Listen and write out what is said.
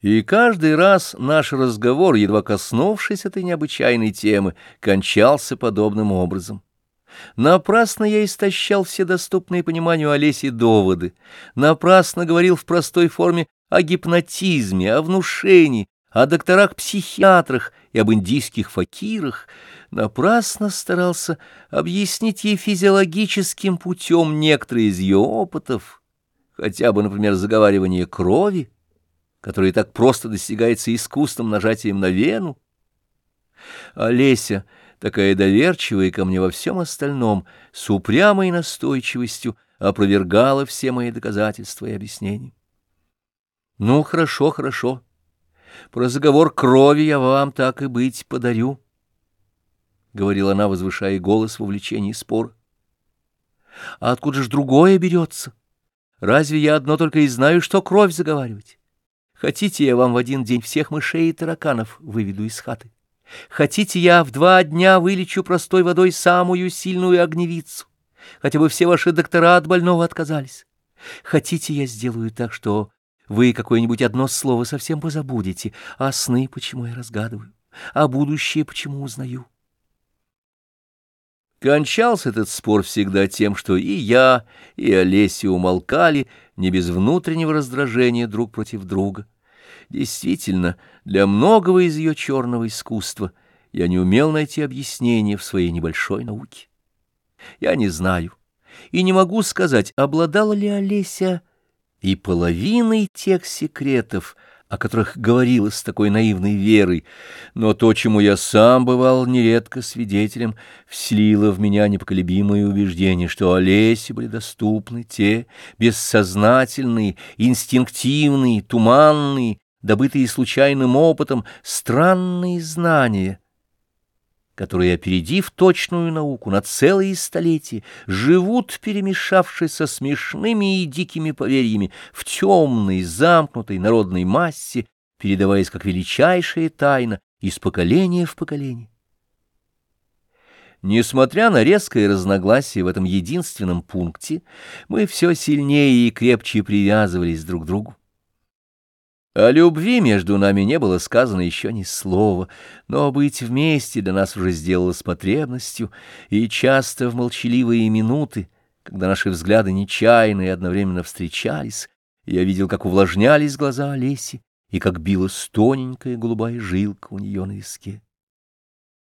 И каждый раз наш разговор, едва коснувшись этой необычайной темы, кончался подобным образом. Напрасно я истощал все доступные пониманию Олеси доводы, напрасно говорил в простой форме о гипнотизме, о внушении, о докторах-психиатрах и об индийских факирах, напрасно старался объяснить ей физиологическим путем некоторые из ее опытов, хотя бы, например, заговаривание крови, которое так просто достигается искусным нажатием на вену. Олеся, такая доверчивая ко мне во всем остальном, с упрямой настойчивостью опровергала все мои доказательства и объяснения. Ну, хорошо, хорошо. Про заговор крови я вам так и быть подарю, — говорила она, возвышая голос в увлечении спора. А откуда же другое берется? Разве я одно только и знаю, что кровь заговаривать? Хотите, я вам в один день всех мышей и тараканов выведу из хаты? Хотите, я в два дня вылечу простой водой самую сильную огневицу? Хотя бы все ваши доктора от больного отказались. Хотите, я сделаю так, что вы какое-нибудь одно слово совсем позабудете, а сны почему я разгадываю, а будущее почему узнаю. Кончался этот спор всегда тем, что и я, и Олеся умолкали, не без внутреннего раздражения друг против друга. Действительно, для многого из ее черного искусства я не умел найти объяснение в своей небольшой науке. Я не знаю и не могу сказать, обладала ли Олеся и половиной тех секретов, о которых говорила с такой наивной верой, но то, чему я сам бывал нередко свидетелем, вселило в меня непоколебимое убеждение, что Олесе были доступны те бессознательные, инстинктивные, туманные, добытые случайным опытом, странные знания — которые, опередив точную науку на целые столетия, живут, перемешавшись со смешными и дикими поверьями, в темной, замкнутой народной массе, передаваясь как величайшая тайна из поколения в поколение. Несмотря на резкое разногласие в этом единственном пункте, мы все сильнее и крепче привязывались друг к другу. О любви между нами не было сказано еще ни слова, но быть вместе для нас уже сделалось потребностью, и часто в молчаливые минуты, когда наши взгляды нечаянно и одновременно встречались, я видел, как увлажнялись глаза Олеси и как билась тоненькая голубая жилка у нее на виске.